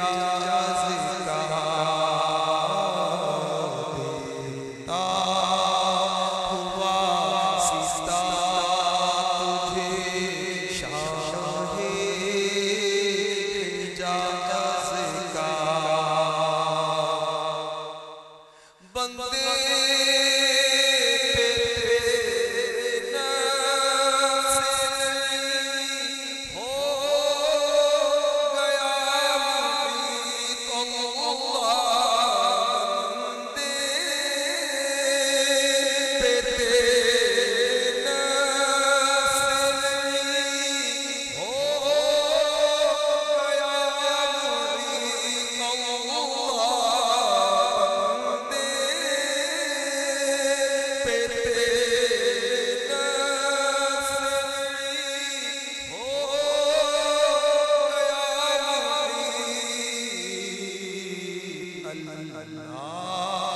جائے اللہ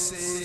سے